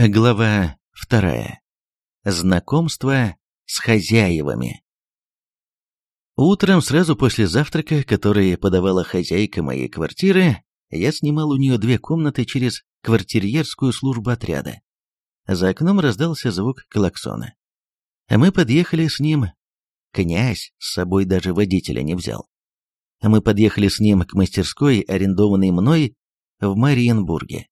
Глава вторая. Знакомство с хозяевами. Утром, сразу после завтрака, который подавала хозяйка моей квартиры, я снимал у нее две комнаты через квартирьерскую службу отряда. За окном раздался звук клаксона. Мы подъехали с ним. Князь с собой даже водителя не взял. Мы подъехали с ним к мастерской, арендованной мной в Мариенбурге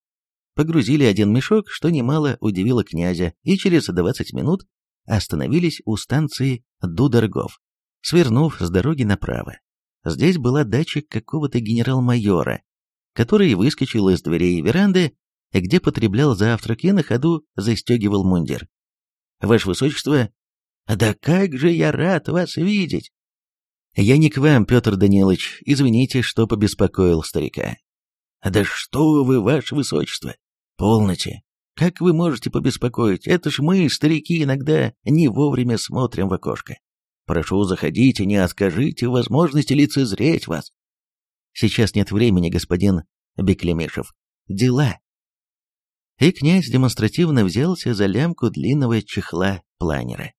погрузили один мешок, что немало удивило князя, и через 20 минут остановились у станции Дудоргов, свернув с дороги направо. Здесь была дача какого-то генерал-майора, который выскочил из дверей веранды, где потреблял завтрак и на ходу застегивал мундир. «Ваше Высочество, да как же я рад вас видеть!» «Я не к вам, Петр Данилович, извините, что побеспокоил старика». «Да что вы, Ваше Высочество! Полноте. Как вы можете побеспокоить? Это ж мы, старики, иногда не вовремя смотрим в окошко. Прошу, заходите, не откажите возможности лицезреть вас. Сейчас нет времени, господин Беклемешев. Дела. И князь демонстративно взялся за лямку длинного чехла планера.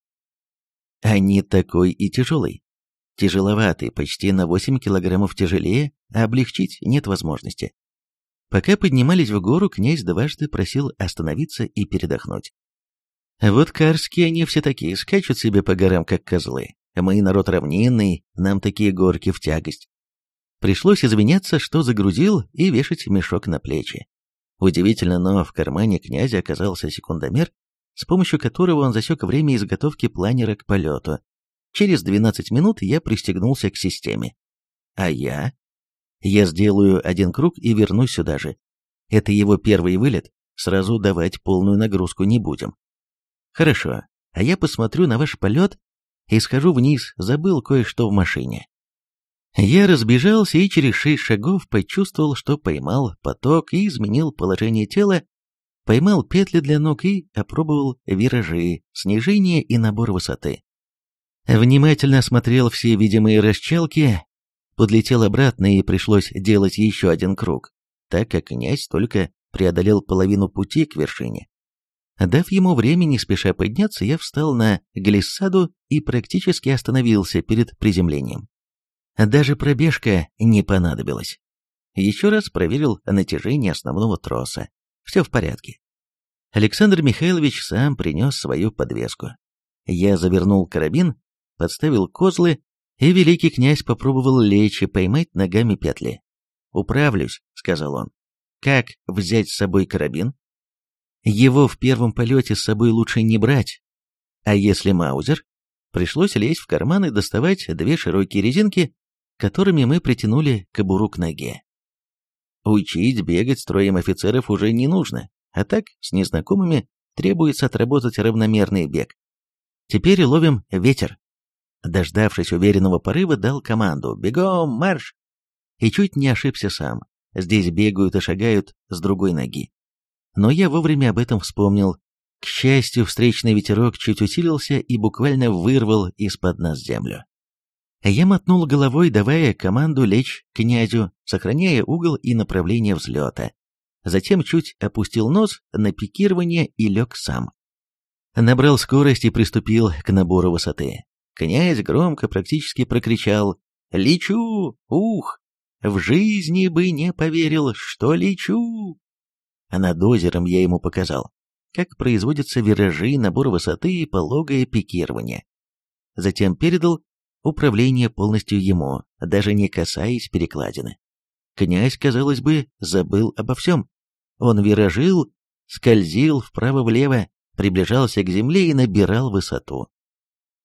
А не такой и тяжелый. Тяжеловатый, почти на 8 килограммов тяжелее, а облегчить нет возможности. Пока поднимались в гору, князь дважды просил остановиться и передохнуть. Вот карские они все такие, скачут себе по горам, как козлы. Мы народ равнинный, нам такие горки в тягость. Пришлось извиняться, что загрузил, и вешать мешок на плечи. Удивительно, но в кармане князя оказался секундомер, с помощью которого он засек время изготовки планера к полету. Через 12 минут я пристегнулся к системе. А я я сделаю один круг и вернусь сюда же. Это его первый вылет, сразу давать полную нагрузку не будем. Хорошо, а я посмотрю на ваш полет и схожу вниз, забыл кое-что в машине. Я разбежался и через шесть шагов почувствовал, что поймал поток и изменил положение тела, поймал петли для ног и опробовал виражи, снижение и набор высоты. Внимательно осмотрел все видимые расчелки, подлетел обратно и пришлось делать еще один круг, так как князь только преодолел половину пути к вершине. Дав ему время не спеша подняться, я встал на глиссаду и практически остановился перед приземлением. Даже пробежка не понадобилась. Еще раз проверил натяжение основного троса. Все в порядке. Александр Михайлович сам принес свою подвеску. Я завернул карабин, подставил козлы и великий князь попробовал лечь и поймать ногами петли. «Управлюсь», — сказал он. «Как взять с собой карабин?» Его в первом полете с собой лучше не брать. А если маузер? Пришлось лезть в карман и доставать две широкие резинки, которыми мы притянули кобуру к ноге. Учить бегать строем офицеров уже не нужно, а так с незнакомыми требуется отработать равномерный бег. Теперь ловим ветер. Дождавшись уверенного порыва, дал команду «Бегом, марш!» И чуть не ошибся сам. Здесь бегают и шагают с другой ноги. Но я вовремя об этом вспомнил. К счастью, встречный ветерок чуть усилился и буквально вырвал из-под нас землю. Я мотнул головой, давая команду лечь князю, сохраняя угол и направление взлета. Затем чуть опустил нос на пикирование и лег сам. Набрал скорость и приступил к набору высоты. Князь громко практически прокричал «Лечу! Ух! В жизни бы не поверил, что лечу!» А над озером я ему показал, как производятся виражи, набор высоты и пологое пикирование. Затем передал управление полностью ему, даже не касаясь перекладины. Князь, казалось бы, забыл обо всем. Он виражил, скользил вправо-влево, приближался к земле и набирал высоту.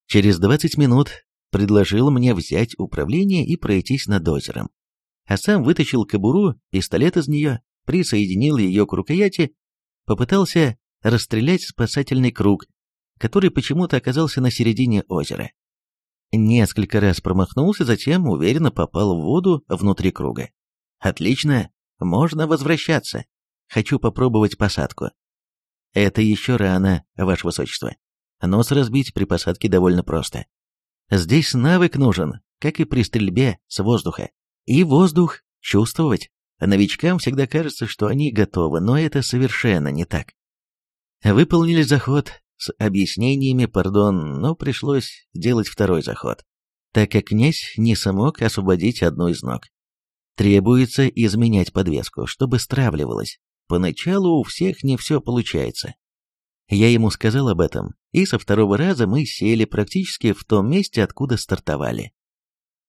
Через 20 минут предложил мне взять управление и пройтись над озером. А сам вытащил кобуру, пистолет из нее, присоединил ее к рукояти, попытался расстрелять спасательный круг, который почему-то оказался на середине озера. Несколько раз промахнулся, затем уверенно попал в воду внутри круга. Отлично, можно возвращаться. Хочу попробовать посадку. Это еще рано, ваше высочество. Нос разбить при посадке довольно просто. Здесь навык нужен, как и при стрельбе с воздуха. И воздух чувствовать. Новичкам всегда кажется, что они готовы, но это совершенно не так. Выполнили заход с объяснениями, пардон, но пришлось делать второй заход, так как князь не смог освободить одну из ног. Требуется изменять подвеску, чтобы стравливалась. Поначалу у всех не все получается. Я ему сказал об этом, и со второго раза мы сели практически в том месте, откуда стартовали.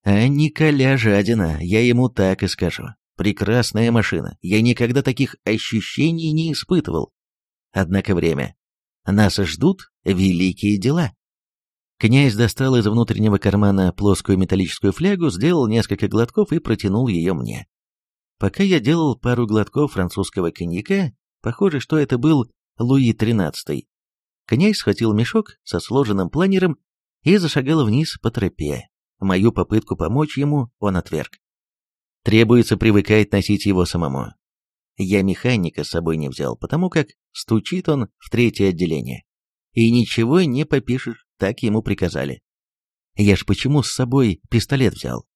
А Николя жадина, я ему так и скажу. Прекрасная машина, я никогда таких ощущений не испытывал. Однако время. Нас ждут великие дела. Князь достал из внутреннего кармана плоскую металлическую флягу, сделал несколько глотков и протянул ее мне. Пока я делал пару глотков французского коньяка, похоже, что это был Луи XIII, князь схватил мешок со сложенным планером и зашагал вниз по тропе. Мою попытку помочь ему он отверг. Требуется привыкать носить его самому. Я механика с собой не взял, потому как стучит он в третье отделение. И ничего не попишешь, так ему приказали. Я ж почему с собой пистолет взял?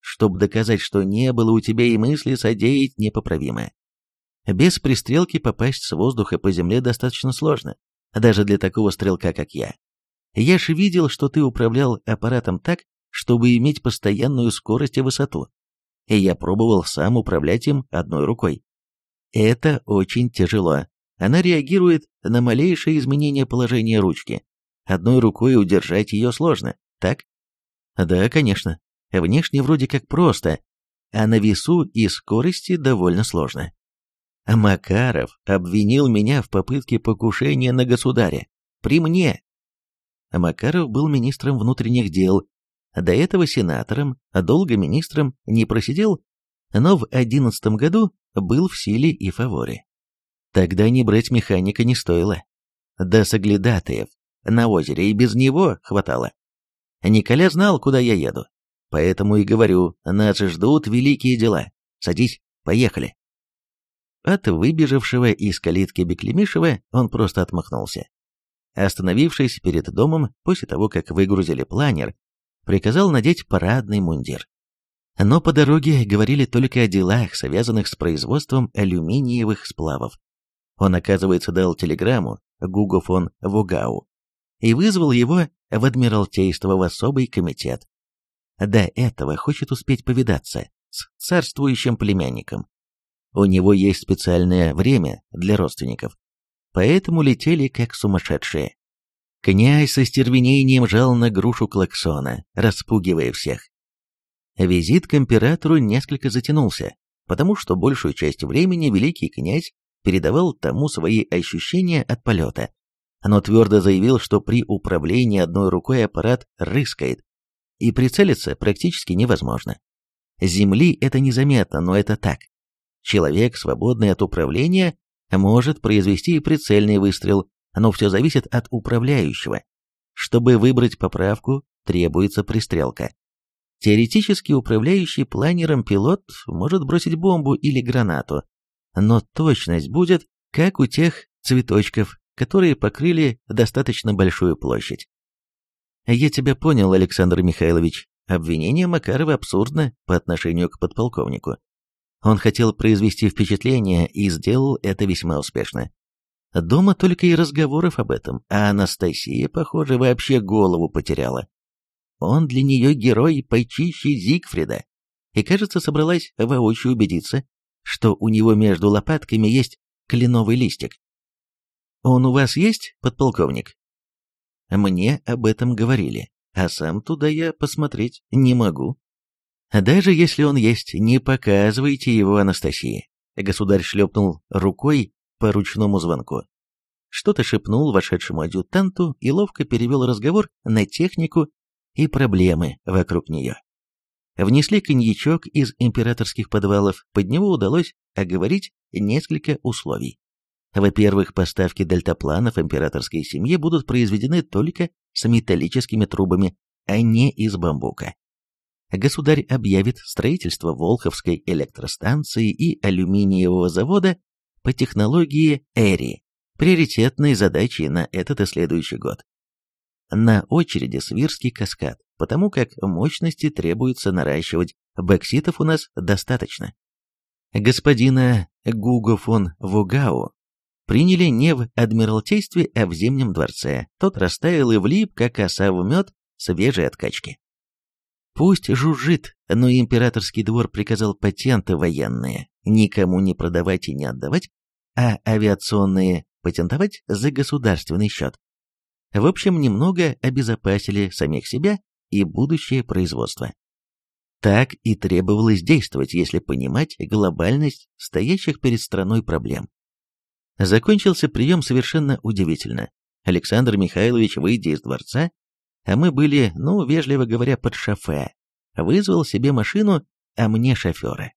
Чтобы доказать, что не было у тебя и мысли содеять непоправимое. Без пристрелки попасть с воздуха по земле достаточно сложно, даже для такого стрелка, как я. Я ж видел, что ты управлял аппаратом так, чтобы иметь постоянную скорость и высоту. И я пробовал сам управлять им одной рукой. Это очень тяжело. Она реагирует на малейшее изменение положения ручки. Одной рукой удержать ее сложно, так? Да, конечно. Внешне вроде как просто, а на весу и скорости довольно сложно. Макаров обвинил меня в попытке покушения на государя. При мне. Макаров был министром внутренних дел, до этого сенатором, а долго министром не просидел, но в одиннадцатом году был в силе и фаворе. Тогда не брать механика не стоило. До соглядатаев на озере и без него хватало. Николя знал, куда я еду. Поэтому и говорю, нас ждут великие дела. Садись, поехали. От выбежавшего из калитки Беклемишева он просто отмахнулся. Остановившись перед домом, после того, как выгрузили планер, приказал надеть парадный мундир. Но по дороге говорили только о делах, связанных с производством алюминиевых сплавов. Он, оказывается, дал телеграмму Гуго фон Вугау и вызвал его в Адмиралтейство в особый комитет. До этого хочет успеть повидаться с царствующим племянником. У него есть специальное время для родственников, поэтому летели как сумасшедшие. Князь со стервенением жал на грушу клаксона, распугивая всех. Визит к императору несколько затянулся, потому что большую часть времени великий князь передавал тому свои ощущения от полета, но твердо заявил, что при управлении одной рукой аппарат рыскает, и прицелиться практически невозможно. Земли это незаметно, но это так. Человек, свободный от управления, может произвести и прицельный выстрел, но все зависит от управляющего. Чтобы выбрать поправку, требуется пристрелка. Теоретически управляющий планером пилот может бросить бомбу или гранату, но точность будет, как у тех цветочков, которые покрыли достаточно большую площадь. Я тебя понял, Александр Михайлович. Обвинение Макарова абсурдно по отношению к подполковнику. Он хотел произвести впечатление и сделал это весьма успешно. Дома только и разговоров об этом, а Анастасия, похоже, вообще голову потеряла. Он для нее герой почище Зигфрида, и, кажется, собралась воочию убедиться, что у него между лопатками есть кленовый листик. «Он у вас есть, подполковник?» Мне об этом говорили, а сам туда я посмотреть не могу. Даже если он есть, не показывайте его Анастасии. Государь шлепнул рукой по ручному звонку. Что-то шепнул вошедшему адъютанту и ловко перевел разговор на технику и проблемы вокруг нее. Внесли коньячок из императорских подвалов, под него удалось оговорить несколько условий. Во-первых, поставки дельтапланов императорской семье будут произведены только с металлическими трубами, а не из бамбука государь объявит строительство Волховской электростанции и алюминиевого завода по технологии ЭРИ, приоритетной задачей на этот и следующий год. На очереди Свирский каскад, потому как мощности требуется наращивать, бокситов у нас достаточно. Господина Гуго фон Вугау приняли не в Адмиралтействе, а в Зимнем дворце. Тот растаял и влип, как оса в мед свежей откачки. Пусть жужжит, но императорский двор приказал патенты военные никому не продавать и не отдавать, а авиационные патентовать за государственный счет. В общем, немного обезопасили самих себя и будущее производство. Так и требовалось действовать, если понимать глобальность стоящих перед страной проблем. Закончился прием совершенно удивительно. Александр Михайлович, выйдя из дворца, а мы были, ну, вежливо говоря, под шофе, вызвал себе машину, а мне шофера.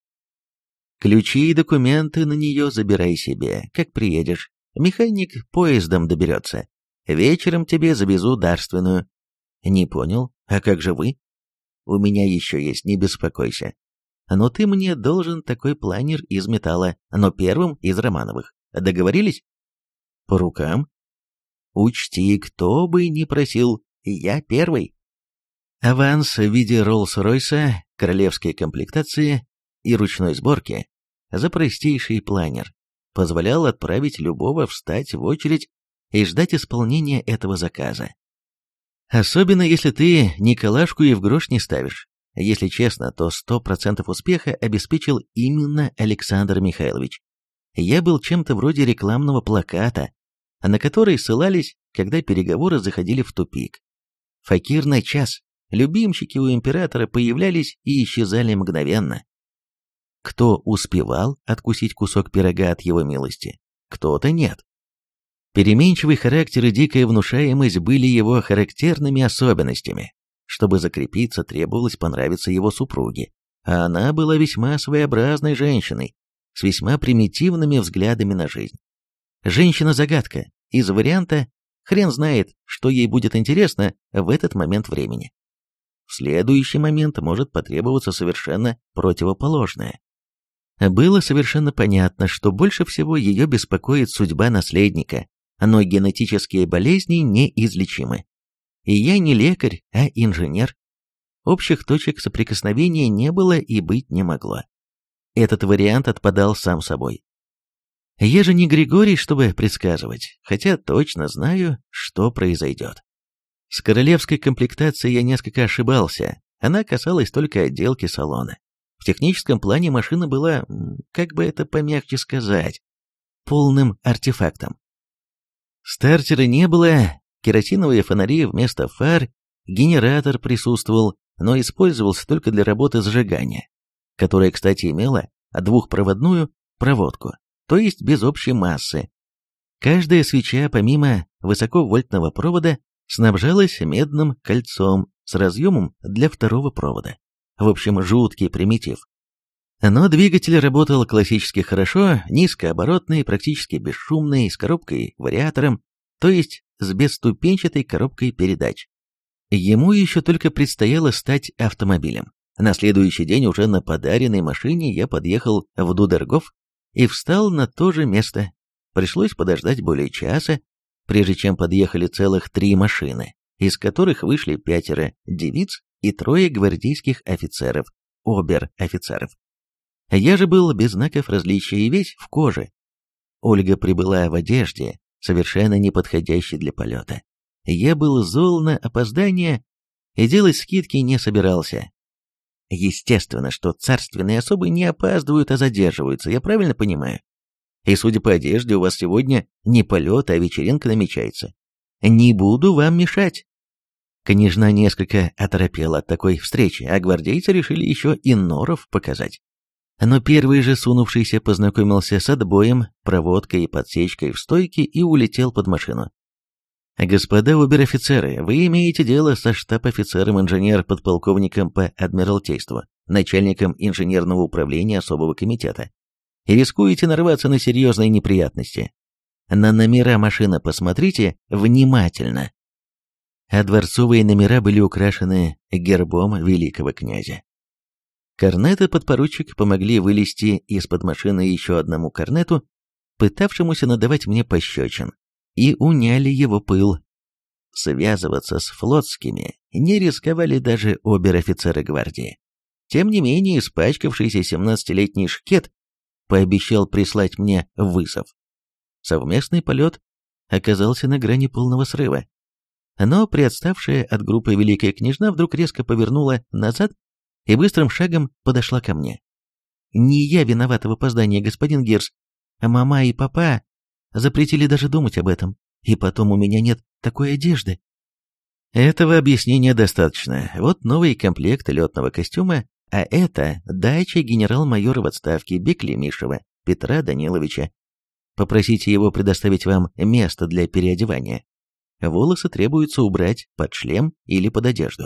Ключи и документы на нее забирай себе, как приедешь. Механик поездом доберется. Вечером тебе завезу дарственную. Не понял, а как же вы? У меня еще есть, не беспокойся. Но ты мне должен такой планер из металла, но первым из Романовых. Договорились? По рукам. Учти, кто бы ни просил, я первый. Аванс в виде Роллс-Ройса, королевской комплектации и ручной сборки за простейший планер позволял отправить любого встать в очередь и ждать исполнения этого заказа. Особенно если ты Николашку и в грош не ставишь. Если честно, то 100% успеха обеспечил именно Александр Михайлович. Я был чем-то вроде рекламного плаката, на который ссылались, когда переговоры заходили в тупик. Факир на час. Любимчики у императора появлялись и исчезали мгновенно. Кто успевал откусить кусок пирога от его милости, кто-то нет. Переменчивый характер и дикая внушаемость были его характерными особенностями. Чтобы закрепиться, требовалось понравиться его супруге, а она была весьма своеобразной женщиной, с весьма примитивными взглядами на жизнь. Женщина-загадка, из варианта «хрен знает, что ей будет интересно в этот момент времени». В следующий момент может потребоваться совершенно противоположное. Было совершенно понятно, что больше всего ее беспокоит судьба наследника, но генетические болезни неизлечимы. И я не лекарь, а инженер. Общих точек соприкосновения не было и быть не могло. Этот вариант отпадал сам собой. Я же не Григорий, чтобы предсказывать, хотя точно знаю, что произойдет. С королевской комплектацией я несколько ошибался, она касалась только отделки салона. В техническом плане машина была, как бы это помягче сказать, полным артефактом. Стартера не было, керосиновые фонари вместо фар, генератор присутствовал, но использовался только для работы зажигания, которая, кстати, имела двухпроводную проводку, то есть без общей массы. Каждая свеча, помимо высоковольтного провода, снабжалась медным кольцом с разъемом для второго провода. В общем, жуткий примитив. Но двигатель работал классически хорошо, низкооборотный, практически бесшумный, с коробкой-вариатором, то есть с бесступенчатой коробкой передач. Ему еще только предстояло стать автомобилем. На следующий день уже на подаренной машине я подъехал в Дудергов и встал на то же место. Пришлось подождать более часа, прежде чем подъехали целых три машины, из которых вышли пятеро девиц и трое гвардейских офицеров, обер-офицеров. Я же был без знаков различия и весь в коже. Ольга прибыла в одежде, совершенно не подходящей для полета. Я был зол на опоздание и делать скидки не собирался. Естественно, что царственные особы не опаздывают, а задерживаются, я правильно понимаю? И судя по одежде, у вас сегодня не полет, а вечеринка намечается. Не буду вам мешать. Княжна несколько оторопела от такой встречи, а гвардейцы решили еще и норов показать. Но первый же сунувшийся познакомился с отбоем, проводкой и подсечкой в стойке и улетел под машину. «Господа обер-офицеры, вы имеете дело со штаб-офицером-инженер-подполковником по Адмиралтейству, начальником инженерного управления особого комитета, и рискуете нарваться на серьезные неприятности. На номера машины посмотрите внимательно а дворцовые номера были украшены гербом великого князя. Корнет подпоручик помогли вылезти из-под машины еще одному корнету, пытавшемуся надавать мне пощечин, и уняли его пыл. Связываться с флотскими не рисковали даже обер-офицеры гвардии. Тем не менее, испачкавшийся 17-летний шкет пообещал прислать мне вызов. совместный полет оказался на грани полного срыва. Но приотставшая от группы Великая Княжна вдруг резко повернула назад и быстрым шагом подошла ко мне. «Не я виновата в опоздании, господин Герс. Мама и папа запретили даже думать об этом, и потом у меня нет такой одежды». Этого объяснения достаточно. Вот новый комплект летного костюма, а это дача генерал-майора в отставке Беклемишева Петра Даниловича. Попросите его предоставить вам место для переодевания. Волосы требуется убрать под шлем или под одежду.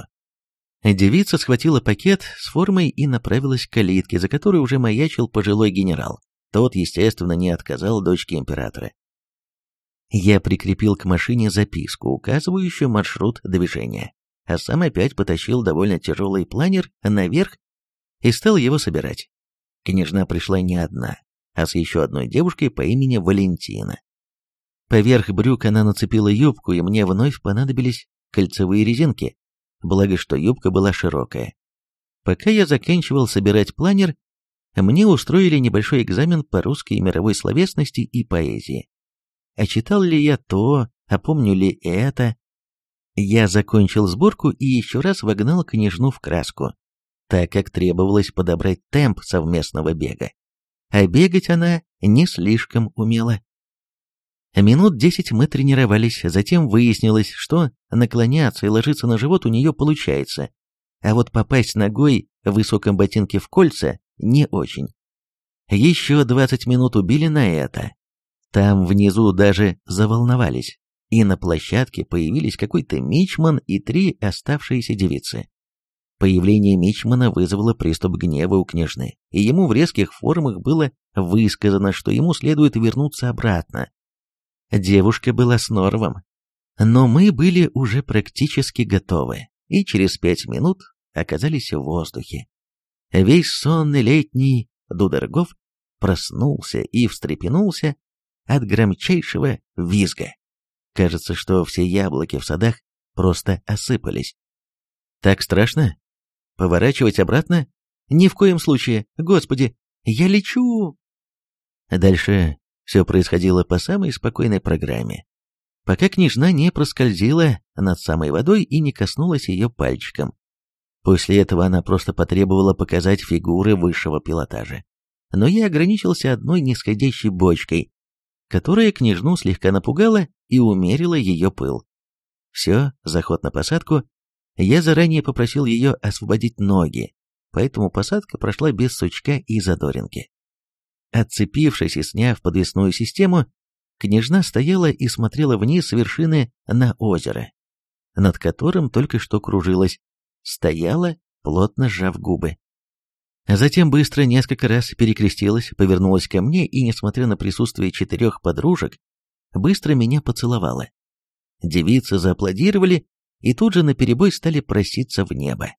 Девица схватила пакет с формой и направилась к калитке, за которой уже маячил пожилой генерал. Тот, естественно, не отказал дочке императора. Я прикрепил к машине записку, указывающую маршрут движения, а сам опять потащил довольно тяжелый планер наверх и стал его собирать. Княжна пришла не одна, а с еще одной девушкой по имени Валентина. Поверх брюк она нацепила юбку, и мне вновь понадобились кольцевые резинки, благо что юбка была широкая. Пока я заканчивал собирать планер, мне устроили небольшой экзамен по русской мировой словесности и поэзии. А читал ли я то, а помню ли это? Я закончил сборку и еще раз вогнал княжну в краску, так как требовалось подобрать темп совместного бега. А бегать она не слишком умела. Минут десять мы тренировались, затем выяснилось, что наклоняться и ложиться на живот у нее получается, а вот попасть ногой в высоком ботинке в кольца не очень. Еще двадцать минут убили на это. Там внизу даже заволновались, и на площадке появились какой-то мичман и три оставшиеся девицы. Появление мичмана вызвало приступ гнева у княжны, и ему в резких формах было высказано, что ему следует вернуться обратно, Девушка была с Норвом. Но мы были уже практически готовы, и через пять минут оказались в воздухе. Весь сонный летний Дудергов проснулся и встрепенулся от громчайшего визга. Кажется, что все яблоки в садах просто осыпались. Так страшно? Поворачивать обратно? Ни в коем случае. Господи, я лечу! Дальше все происходило по самой спокойной программе, пока княжна не проскользила над самой водой и не коснулась ее пальчиком. После этого она просто потребовала показать фигуры высшего пилотажа. Но я ограничился одной нисходящей бочкой, которая княжну слегка напугала и умерила ее пыл. Все, заход на посадку. Я заранее попросил ее освободить ноги, поэтому посадка прошла без сучка и задоринки. Отцепившись и сняв подвесную систему, княжна стояла и смотрела вниз с вершины на озеро, над которым только что кружилась, стояла, плотно сжав губы. Затем быстро несколько раз перекрестилась, повернулась ко мне и, несмотря на присутствие четырех подружек, быстро меня поцеловала. Девицы зааплодировали и тут же наперебой стали проситься в небо.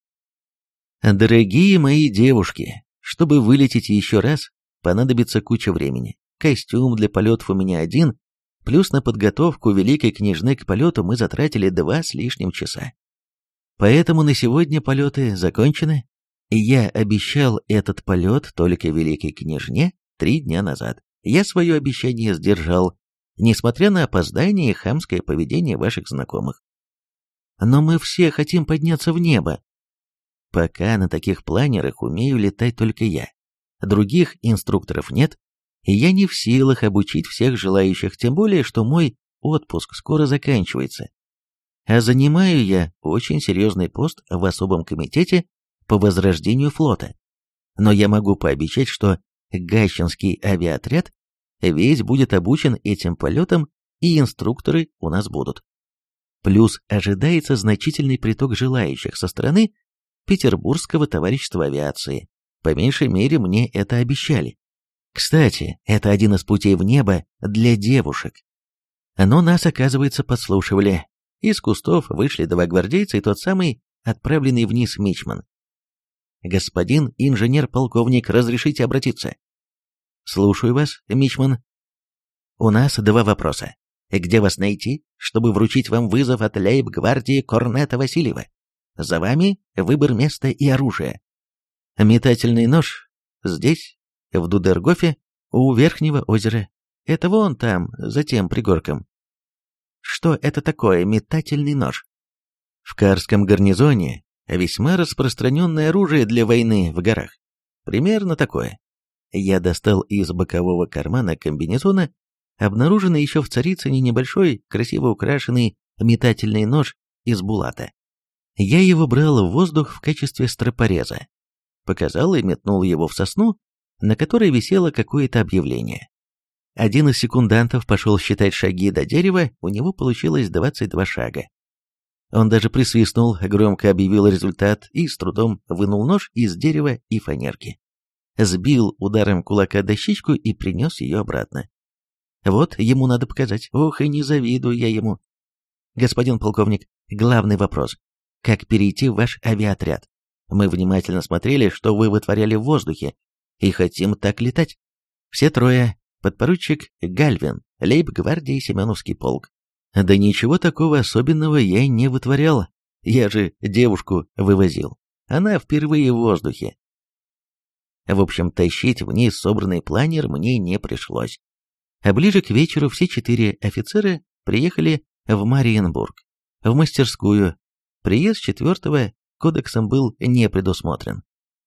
«Дорогие мои девушки, чтобы вылететь еще раз, понадобится куча времени. Костюм для полетов у меня один, плюс на подготовку великой княжны к полету мы затратили два с лишним часа. Поэтому на сегодня полеты закончены, и я обещал этот полет только великой княжне три дня назад. Я свое обещание сдержал, несмотря на опоздание и хамское поведение ваших знакомых. Но мы все хотим подняться в небо. Пока на таких планерах умею летать только я. Других инструкторов нет, и я не в силах обучить всех желающих, тем более, что мой отпуск скоро заканчивается. А занимаю я очень серьезный пост в особом комитете по возрождению флота. Но я могу пообещать, что Гащинский авиаотряд весь будет обучен этим полетам, и инструкторы у нас будут. Плюс ожидается значительный приток желающих со стороны Петербургского товарищества авиации, по меньшей мере, мне это обещали. Кстати, это один из путей в небо для девушек. Но нас, оказывается, подслушивали. Из кустов вышли два гвардейца и тот самый, отправленный вниз Мичман. «Господин инженер-полковник, разрешите обратиться?» «Слушаю вас, Мичман». «У нас два вопроса. Где вас найти, чтобы вручить вам вызов от лейб-гвардии Корнета Васильева? За вами выбор места и оружия. Метательный нож здесь, в Дудергофе, у Верхнего озера. Это вон там, за тем пригорком. Что это такое метательный нож? В Карском гарнизоне весьма распространенное оружие для войны в горах. Примерно такое. Я достал из бокового кармана комбинезона обнаруженный еще в Царицыне небольшой, красиво украшенный метательный нож из булата. Я его брал в воздух в качестве стропореза. Показал и метнул его в сосну, на которой висело какое-то объявление. Один из секундантов пошел считать шаги до дерева, у него получилось 22 шага. Он даже присвистнул, громко объявил результат и с трудом вынул нож из дерева и фанерки. Сбил ударом кулака дощечку и принес ее обратно. Вот, ему надо показать. Ох, и не завидую я ему. Господин полковник, главный вопрос. Как перейти в ваш авиаотряд? Мы внимательно смотрели, что вы вытворяли в воздухе, и хотим так летать. Все трое. Подпоручик Гальвин, лейб-гвардии Семеновский полк. Да ничего такого особенного я не вытворял. Я же девушку вывозил. Она впервые в воздухе. В общем, тащить вниз собранный планер мне не пришлось. А ближе к вечеру все четыре офицера приехали в Мариенбург, в мастерскую. Приезд четвертого кодексом был не предусмотрен.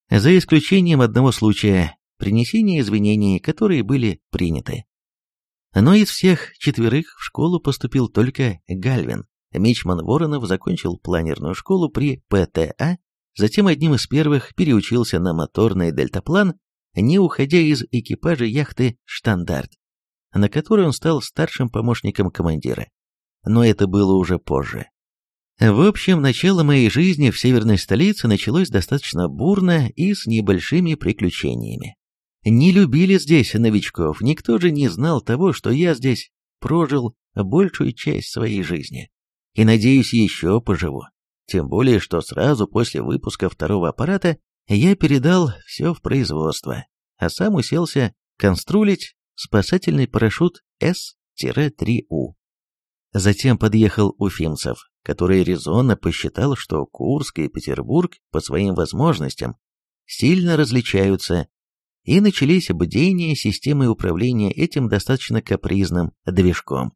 За исключением одного случая – принесения извинений, которые были приняты. Но из всех четверых в школу поступил только Гальвин. Мичман Воронов закончил планерную школу при ПТА, затем одним из первых переучился на моторный дельтаплан, не уходя из экипажа яхты «Штандарт», на которой он стал старшим помощником командира. Но это было уже позже. В общем, начало моей жизни в северной столице началось достаточно бурно и с небольшими приключениями. Не любили здесь новичков, никто же не знал того, что я здесь прожил большую часть своей жизни. И, надеюсь, еще поживу. Тем более, что сразу после выпуска второго аппарата я передал все в производство, а сам уселся конструлить спасательный парашют С-3У. Затем подъехал Уфимцев, который резонно посчитал, что Курск и Петербург по своим возможностям сильно различаются и начались бдения системы управления этим достаточно капризным движком.